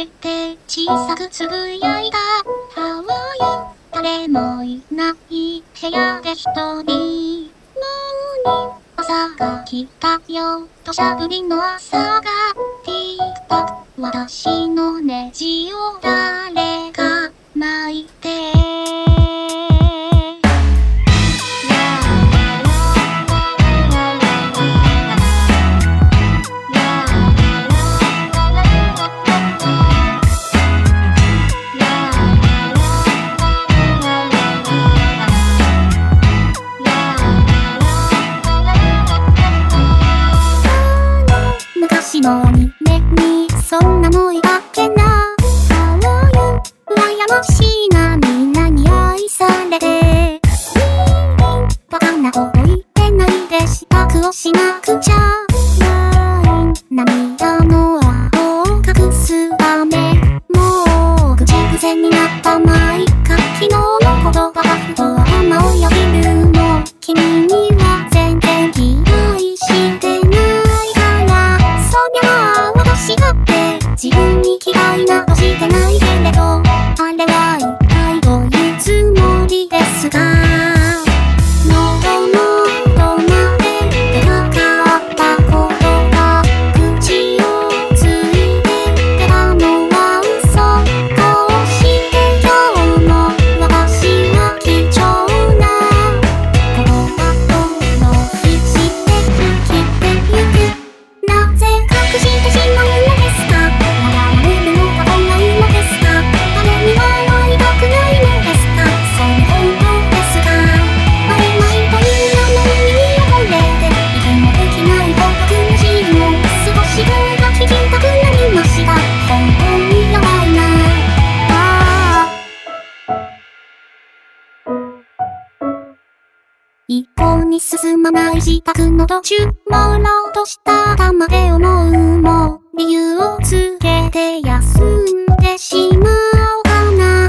えて小さくつぶやいた。ハワイ誰もいない部屋で一人。もうに朝が来たよ。土砂降りの朝が。ティークタック私のネジを誰か巻い昔の夢にそんなもいだけな。ハワイ羨ましいなみんなに愛されて。バカなこと言ってないで支度をしなくちゃ。ない涙の青を隠すためもうぐちぐちになったまいか昨日の言葉がふと頭をよぎるの。君てない一向に進まない自宅の途中、もろうとした頭で思うも理由をつけて休んでしまおうかな。い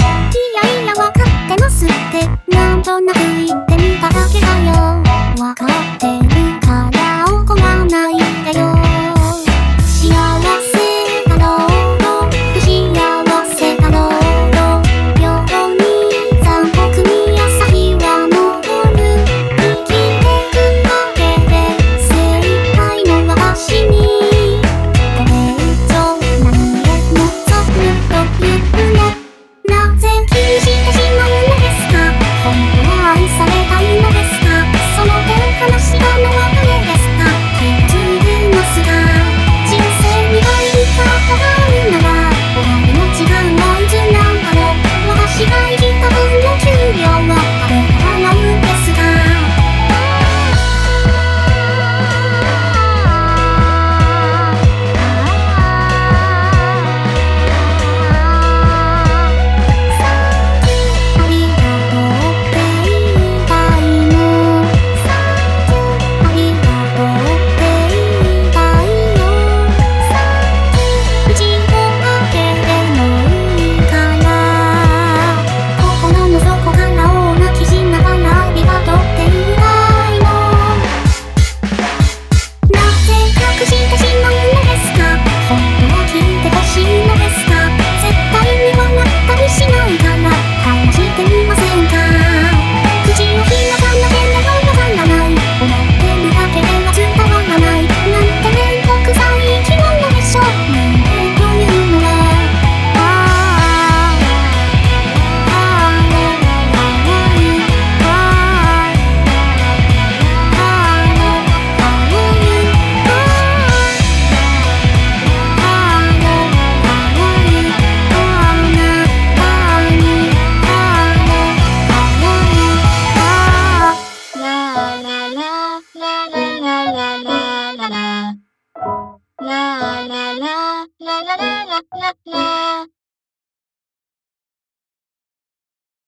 やいやわかってますって、なんとなく言って